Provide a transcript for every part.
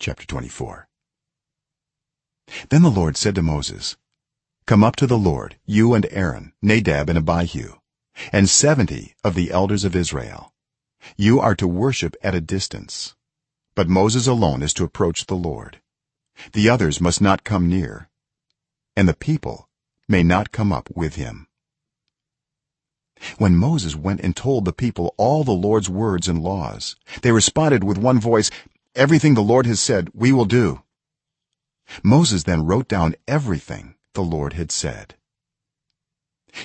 chapter 24 then the lord said to moses come up to the lord you and aaron nadab and abihu and 70 of the elders of israel. You are to worship at a distance. But moses alone is to approach the lord. The others must not come near and the people may not come up with him. When moses went and told the people all the lord's words and laws they responded with one voice everything the lord has said we will do. Moses then wrote down everything the lord had said.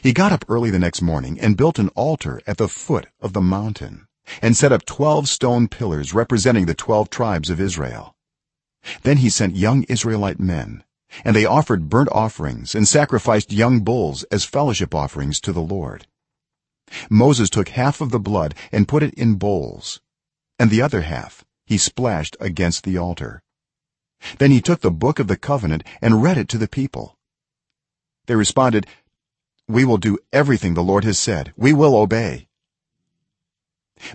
He got up early the next morning and built an altar at the foot of the mountain and set up 12 stone pillars representing the 12 tribes of israel. Then he sent young israelite men and they offered burnt offerings and sacrificed young bulls as fellowship offerings to the lord. Moses took half of the blood and put it in bowls and the other half he splashed against the altar. Then he took the book of the covenant and read it to the people. They responded we will do everything the lord has said. We will obey.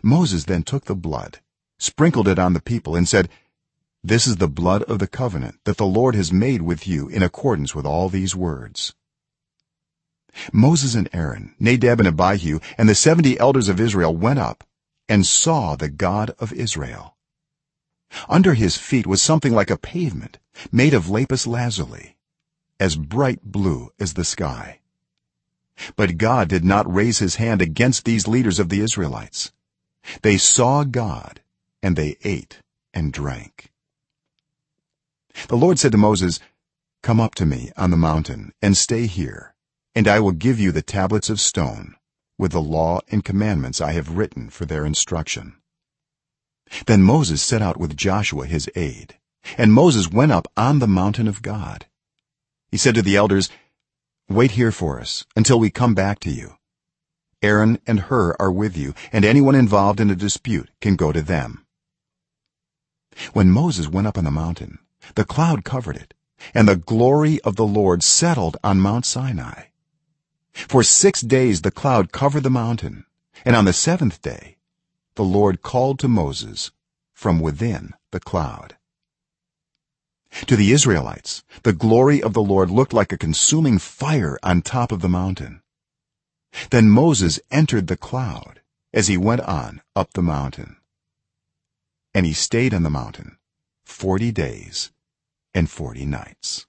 Moses then took the blood sprinkled it on the people and said this is the blood of the covenant that the lord has made with you in accordance with all these words. Moses and aaron nadab and abihu and the 70 elders of israel went up and saw the god of israel under his feet was something like a pavement made of lapis lazuli as bright blue as the sky. But god did not raise his hand against these leaders of the israelites. They saw god and they ate and drank. The lord said to moses come up to me on the mountain and stay here and i will give you the tablets of stone with the law and commandments i have written for their instruction then moses set out with joshua his aide. And moses went up on the mountain of god. He said to the elders wait here for us until we come back to you. Aaron and hur are with you and anyone involved in a dispute can go to them. When moses went up on the mountain the cloud covered it and the glory of the lord settled on mount sinai. For 6 days the cloud covered the mountain and on the 7th day the lord called to moses from within the cloud. To the israelites the glory of the lord looked like a consuming fire on top of the mountain. Then moses entered the cloud as he went on up the mountain. And he stayed on the mountain 40 days and 40 nights